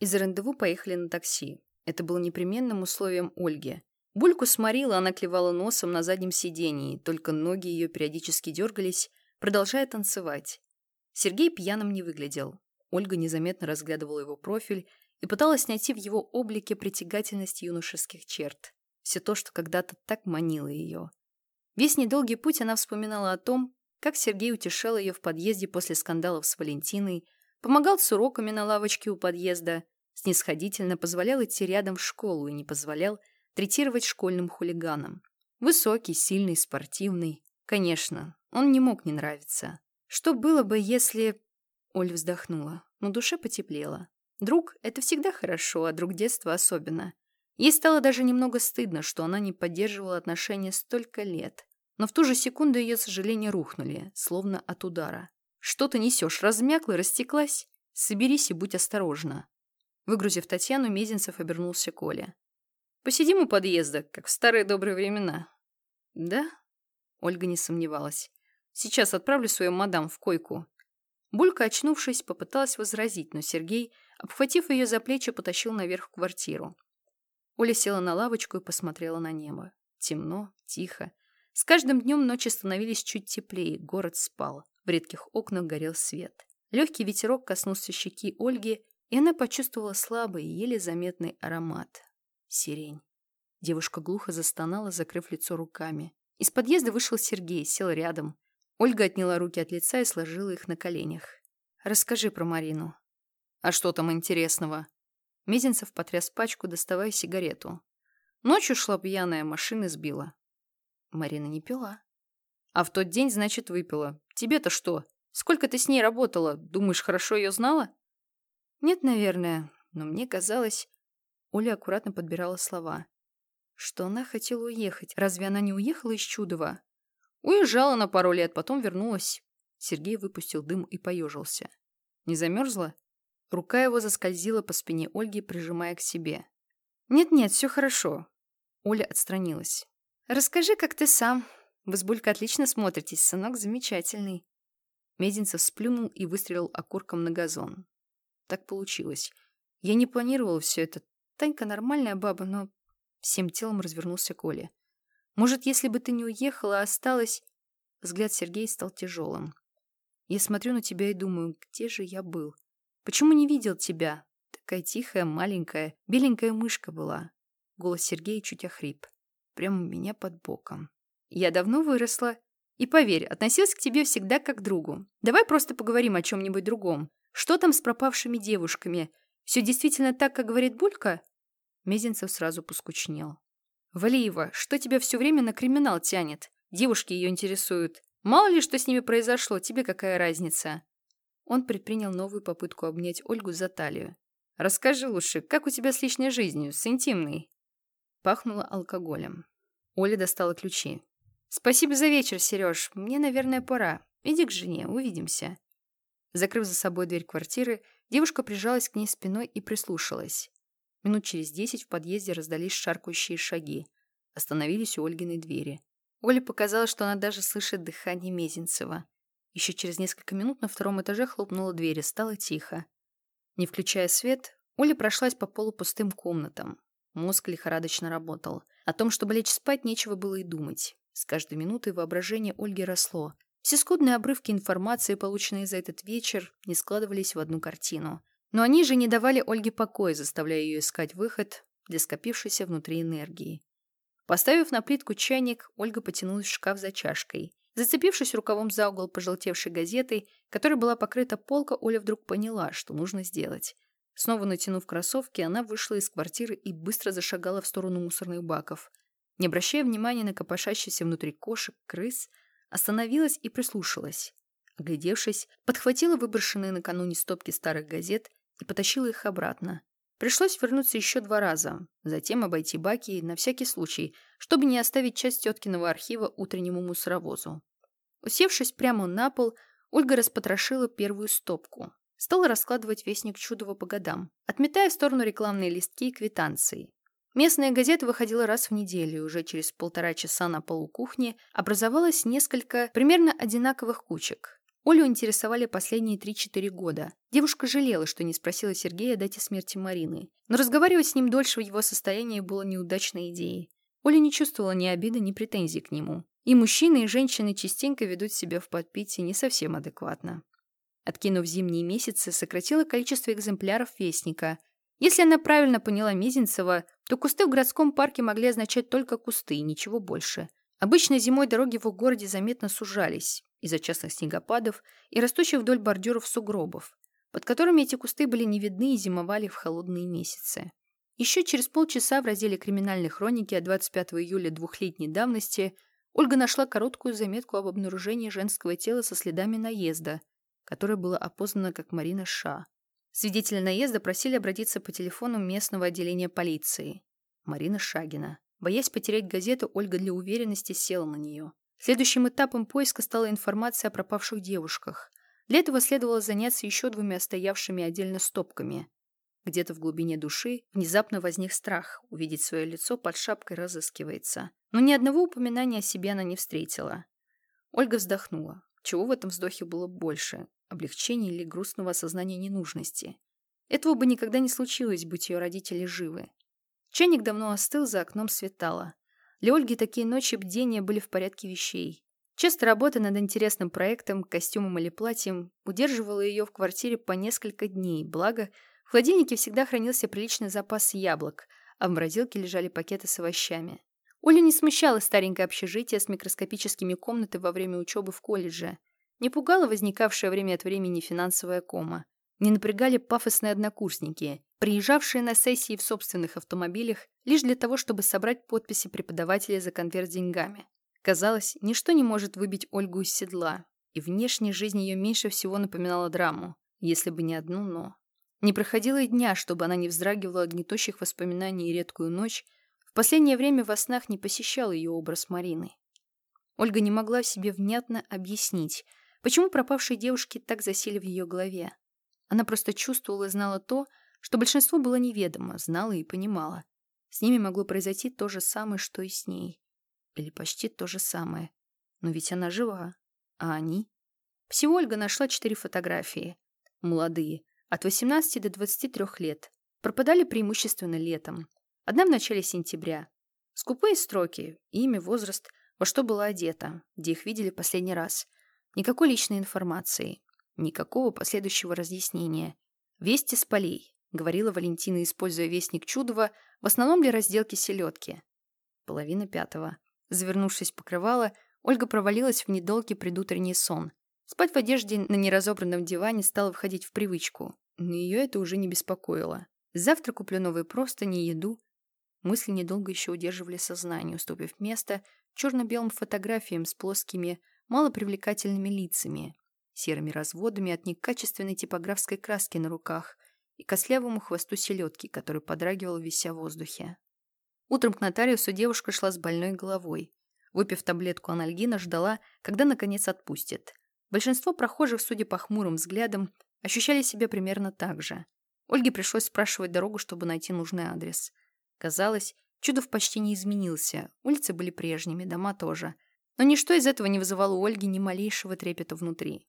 Из рандеву поехали на такси. Это было непременным условием Ольги. Бульку сморила, она клевала носом на заднем сидении, только ноги ее периодически дергались, продолжая танцевать. Сергей пьяным не выглядел. Ольга незаметно разглядывала его профиль и пыталась найти в его облике притягательность юношеских черт. Все то, что когда-то так манило ее. Весь недолгий путь она вспоминала о том, как Сергей утешал ее в подъезде после скандалов с Валентиной, помогал с уроками на лавочке у подъезда, снисходительно позволял идти рядом в школу и не позволял третировать школьным хулиганом. Высокий, сильный, спортивный. Конечно, он не мог не нравиться. Что было бы, если... Оль вздохнула, но душе потеплело. Друг — это всегда хорошо, а друг детства особенно. Ей стало даже немного стыдно, что она не поддерживала отношения столько лет. Но в ту же секунду ее сожаления рухнули, словно от удара. «Что ты несешь? Размякла, растеклась? Соберись и будь осторожна». Выгрузив Татьяну, Мезенцев обернулся к. «Посидим у подъезда, как в старые добрые времена». «Да?» Ольга не сомневалась. «Сейчас отправлю свою мадам в койку». Булька, очнувшись, попыталась возразить, но Сергей, обхватив ее за плечи, потащил наверх в квартиру. Оля села на лавочку и посмотрела на небо. Темно, тихо. С каждым днем ночи становились чуть теплее, город спал. В редких окнах горел свет. Легкий ветерок коснулся щеки Ольги, и она почувствовала слабый, еле заметный аромат. Сирень. Девушка глухо застонала, закрыв лицо руками. Из подъезда вышел Сергей, сел рядом. Ольга отняла руки от лица и сложила их на коленях. «Расскажи про Марину». «А что там интересного?» Мезенцев потряс пачку, доставая сигарету. Ночью шла пьяная, машины сбила. Марина не пила. А в тот день, значит, выпила. Тебе-то что? Сколько ты с ней работала? Думаешь, хорошо ее знала? Нет, наверное. Но мне казалось... Оля аккуратно подбирала слова. Что она хотела уехать. Разве она не уехала из Чудова? Уезжала на пару лет, потом вернулась. Сергей выпустил дым и поежился. Не замерзла? Рука его заскользила по спине Ольги, прижимая к себе. «Нет-нет, все хорошо». Оля отстранилась. «Расскажи, как ты сам. Вы с Булькой отлично смотритесь, сынок замечательный». Мединцев сплюнул и выстрелил окурком на газон. Так получилось. Я не планировал все это. Танька нормальная баба, но... Всем телом развернулся к Оле. «Может, если бы ты не уехала, а осталась...» Взгляд Сергея стал тяжелым. «Я смотрю на тебя и думаю, где же я был? Почему не видел тебя? Такая тихая, маленькая, беленькая мышка была». Голос Сергея чуть охрип. Прямо у меня под боком. «Я давно выросла. И поверь, относилась к тебе всегда как к другу. Давай просто поговорим о чем-нибудь другом. Что там с пропавшими девушками? Все действительно так, как говорит Булька?» Мезенцев сразу поскучнел. «Валиева, что тебя все время на криминал тянет? Девушки ее интересуют. Мало ли, что с ними произошло, тебе какая разница?» Он предпринял новую попытку обнять Ольгу за талию. «Расскажи лучше, как у тебя с личной жизнью, с интимной?» Пахнуло алкоголем. Оля достала ключи. «Спасибо за вечер, Сереж. Мне, наверное, пора. Иди к жене, увидимся». Закрыв за собой дверь квартиры, девушка прижалась к ней спиной и прислушалась. Минут через десять в подъезде раздались шаркающие шаги. Остановились у Ольгиной двери. Оле показалось, что она даже слышит дыхание Мезенцева. Еще через несколько минут на втором этаже хлопнула дверь и стало тихо. Не включая свет, Оля прошлась по полупустым комнатам. Мозг лихорадочно работал. О том, чтобы лечь спать, нечего было и думать. С каждой минутой воображение Ольги росло. Все скудные обрывки информации, полученные за этот вечер, не складывались в одну картину. Но они же не давали Ольге покоя, заставляя ее искать выход для скопившейся внутри энергии. Поставив на плитку чайник, Ольга потянулась в шкаф за чашкой. Зацепившись рукавом за угол пожелтевшей газетой, которой была покрыта полка, Оля вдруг поняла, что нужно сделать. Снова натянув кроссовки, она вышла из квартиры и быстро зашагала в сторону мусорных баков. Не обращая внимания на копошащийся внутри кошек, крыс, остановилась и прислушалась. Оглядевшись, подхватила выброшенные накануне стопки старых газет и потащила их обратно. Пришлось вернуться еще два раза, затем обойти баки на всякий случай, чтобы не оставить часть теткиного архива утреннему мусоровозу. Усевшись прямо на пол, Ольга распотрошила первую стопку. Стала раскладывать вестник Чудова по годам, отметая в сторону рекламные листки и квитанции. Местная газета выходила раз в неделю, и уже через полтора часа на полу кухни образовалось несколько примерно одинаковых кучек. Олю интересовали последние 3-4 года. Девушка жалела, что не спросила Сергея о дате смерти Марины. Но разговаривать с ним дольше в его состоянии было неудачной идеей. Оля не чувствовала ни обиды, ни претензий к нему. И мужчины, и женщины частенько ведут себя в подпитии не совсем адекватно. Откинув зимние месяцы, сократила количество экземпляров Вестника. Если она правильно поняла Мизинцева, то кусты в городском парке могли означать только кусты и ничего больше. Обычно зимой дороги в городе заметно сужались из-за частых снегопадов и растущих вдоль бордюров сугробов, под которыми эти кусты были не видны и зимовали в холодные месяцы. Еще через полчаса в разделе криминальной хроники от 25 июля двухлетней давности Ольга нашла короткую заметку об обнаружении женского тела со следами наезда, которое было опознано как Марина Ша. Свидетеля наезда просили обратиться по телефону местного отделения полиции. Марина Шагина. Боясь потерять газету, Ольга для уверенности села на нее. Следующим этапом поиска стала информация о пропавших девушках. Для этого следовало заняться еще двумя стоявшими отдельно стопками. Где-то в глубине души внезапно возник страх. Увидеть свое лицо под шапкой разыскивается. Но ни одного упоминания о себе она не встретила. Ольга вздохнула. Чего в этом вздохе было больше? Облегчения или грустного осознания ненужности? Этого бы никогда не случилось, будь ее родители живы. Чайник давно остыл, за окном светало. Для Ольги такие ночи бдения были в порядке вещей. Часто работа над интересным проектом, костюмом или платьем удерживала ее в квартире по несколько дней, благо в холодильнике всегда хранился приличный запас яблок, а в морозилке лежали пакеты с овощами. Олю не смущало старенькое общежитие с микроскопическими комнатами во время учебы в колледже. Не пугала возникавшая время от времени финансовая кома. Не напрягали пафосные однокурсники, приезжавшие на сессии в собственных автомобилях лишь для того, чтобы собрать подписи преподавателей за конверт с деньгами. Казалось, ничто не может выбить Ольгу из седла, и внешняя жизнь ее меньше всего напоминала драму, если бы не одно «но». Не проходило и дня, чтобы она не вздрагивала от гнетущих воспоминаний и редкую ночь. В последнее время во снах не посещал ее образ Марины. Ольга не могла себе внятно объяснить, почему пропавшие девушки так засели в ее голове. Она просто чувствовала и знала то, что большинство было неведомо, знала и понимала. С ними могло произойти то же самое, что и с ней. Или почти то же самое. Но ведь она жива. А они? Всего Ольга нашла четыре фотографии. Молодые, от 18 до 23 лет. Пропадали преимущественно летом. Одна в начале сентября. Скупые строки, имя, возраст, во что была одета, где их видели последний раз. Никакой личной информации. Никакого последующего разъяснения. «Вести с полей», — говорила Валентина, используя вестник Чудова, в основном для разделки селедки. Половина пятого. Завернувшись в покрывало, Ольга провалилась в недолгий предутренний сон. Спать в одежде на неразобранном диване стало входить в привычку, но ее это уже не беспокоило. Завтра куплю новые простыни еду. Мысли недолго еще удерживали сознание, уступив место черно-белым фотографиям с плоскими, малопривлекательными лицами, серыми разводами от некачественной типографской краски на руках и кослявому хвосту селедки, который подрагивал, вися в воздухе. Утром к нотариусу девушка шла с больной головой. Выпив таблетку анальгина, ждала, когда наконец отпустит. Большинство прохожих, судя по хмурым взглядам, ощущали себя примерно так же. Ольге пришлось спрашивать дорогу, чтобы найти нужный адрес. Казалось, Чудов почти не изменился, улицы были прежними, дома тоже. Но ничто из этого не вызывало у Ольги ни малейшего трепета внутри.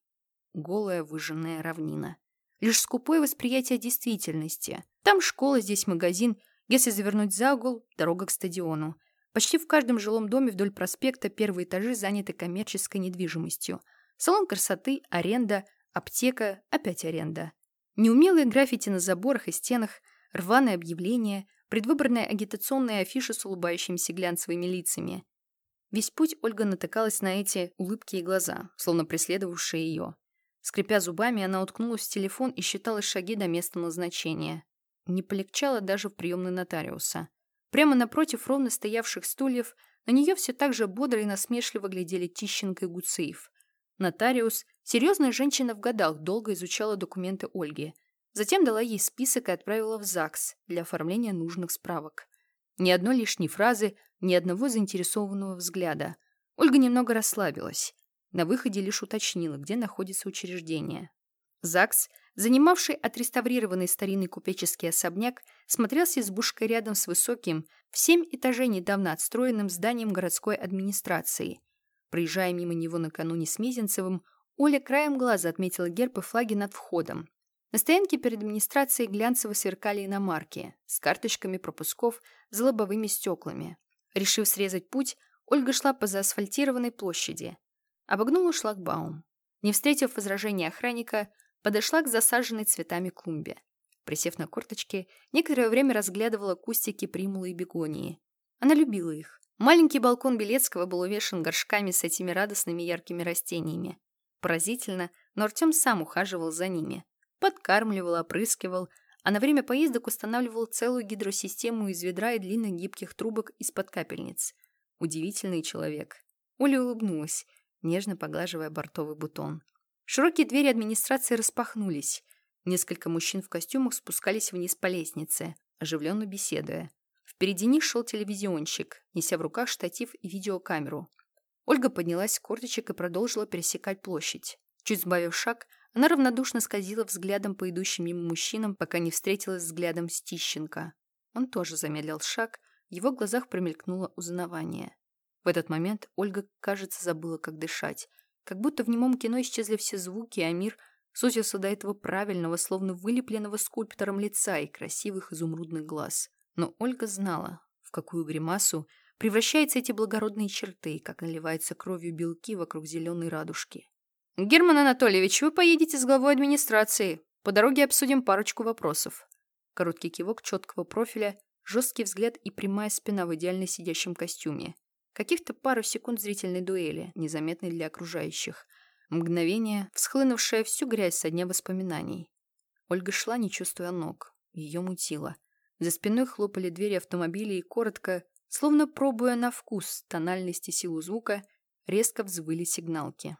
Голая выжженная равнина. Лишь скупое восприятие действительности. Там школа, здесь магазин. Если завернуть за угол, дорога к стадиону. Почти в каждом жилом доме вдоль проспекта первые этажи заняты коммерческой недвижимостью – Салон красоты, аренда, аптека, опять аренда. Неумелые граффити на заборах и стенах, рваные объявления, предвыборная агитационная афиша с улыбающимися глянцевыми лицами. Весь путь Ольга натыкалась на эти улыбки и глаза, словно преследовавшие ее. Скрипя зубами, она уткнулась в телефон и считала шаги до места назначения. Не полегчало даже в приемной нотариуса. Прямо напротив ровно стоявших стульев на нее все так же бодро и насмешливо глядели Тищенко и Гуцеев. Нотариус, серьезная женщина в годах, долго изучала документы Ольги. Затем дала ей список и отправила в ЗАГС для оформления нужных справок. Ни одной лишней фразы, ни одного заинтересованного взгляда. Ольга немного расслабилась. На выходе лишь уточнила, где находится учреждение. ЗАГС, занимавший отреставрированный старинный купеческий особняк, смотрелся избушкой рядом с высоким, в семь этажей недавно отстроенным зданием городской администрации – Проезжая мимо него накануне с Мезенцевым, Оля краем глаза отметила герб и флаги над входом. На стоянке перед администрацией глянцево сверкали иномарки с карточками пропусков с лобовыми стеклами. Решив срезать путь, Ольга шла по заасфальтированной площади. Обогнула шлагбаум. Не встретив возражения охранника, подошла к засаженной цветами клумбе. Присев на корточки, некоторое время разглядывала кустики примулы и бегонии. Она любила их. Маленький балкон Белецкого был увешан горшками с этими радостными яркими растениями. Поразительно, но Артем сам ухаживал за ними. Подкармливал, опрыскивал, а на время поездок устанавливал целую гидросистему из ведра и длинных гибких трубок из-под капельниц. Удивительный человек. Оля улыбнулась, нежно поглаживая бортовый бутон. Широкие двери администрации распахнулись. Несколько мужчин в костюмах спускались вниз по лестнице, оживленно беседуя. Впереди них шел телевизионщик, неся в руках штатив и видеокамеру. Ольга поднялась с корточек и продолжила пересекать площадь. Чуть сбавив шаг, она равнодушно скользила взглядом по идущим мимо мужчинам, пока не встретилась взглядом с Тищенко. Он тоже замедлил шаг, в его глазах промелькнуло узнавание. В этот момент Ольга, кажется, забыла, как дышать. Как будто в немом кино исчезли все звуки, а мир сузился до этого правильного, словно вылепленного скульптором лица и красивых изумрудных глаз. Но Ольга знала, в какую гримасу Превращаются эти благородные черты, как наливаются кровью белки вокруг зеленой радужки. «Герман Анатольевич, вы поедете с главой администрации. По дороге обсудим парочку вопросов». Короткий кивок четкого профиля, жесткий взгляд и прямая спина в идеально сидящем костюме. Каких-то пару секунд зрительной дуэли, незаметной для окружающих. Мгновение, всхлынувшее всю грязь со дня воспоминаний. Ольга шла, не чувствуя ног. Ее мутило. За спиной хлопали двери автомобиля и коротко, Словно пробуя на вкус тональность и силу звука, резко взвыли сигналки.